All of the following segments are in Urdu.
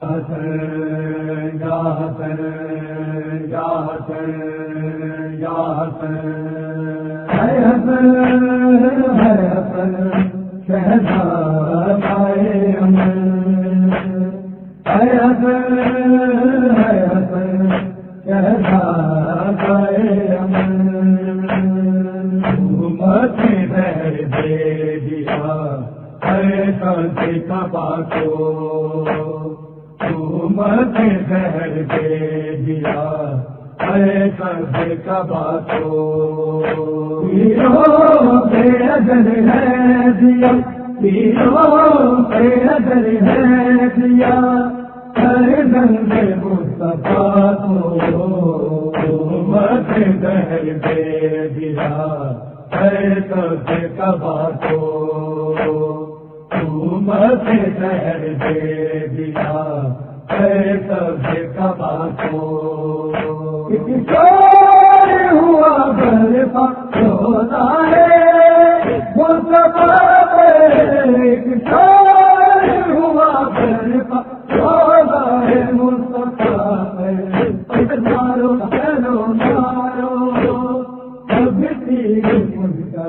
ہر سنتے کا پاکو بات زہر دے ہے دیا ہے دیا۔ ہر دن مصطفیٰ کو حکومت زہر دے دیا۔ اے کرد کبا تو مہر ہوا گھر پکونا ہے۔ وہ سب ہوا گھر پکونا ہے وہ سب مارو چلو مارو سب تیر مجھ کا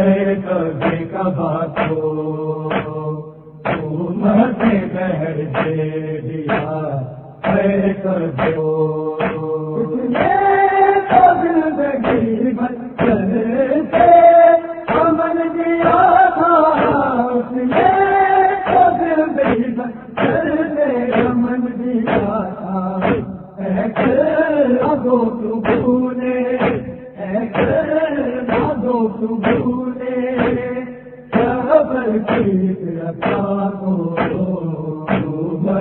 بہرے کبھی کبا تو سے بہر دے دیا ہے دو بھولے دو بھولے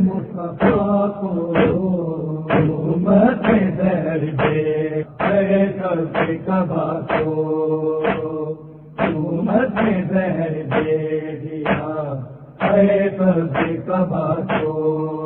مصطفیٰ کو مت در دے کب کبا کو مت در دے۔ دیا کب کبا کو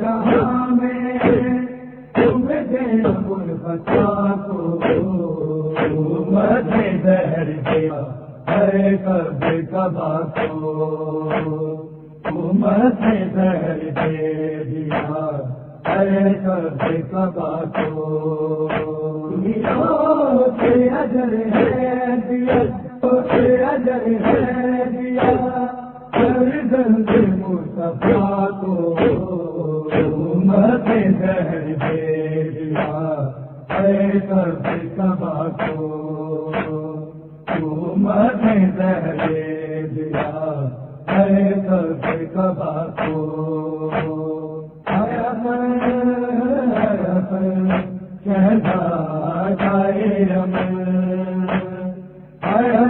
جہاں میں بچا کو مدے دہر دیا ہے کبھی کبا کو مدے دہر دے دیا ہے کبھی کبا کو اجر ہے دیا اجر ہے دیا۔ دل مصطفیٰ کو مدے دہر دے دیا کو مدے دے دیا ہے کبا کو کہتا جائے رم آیا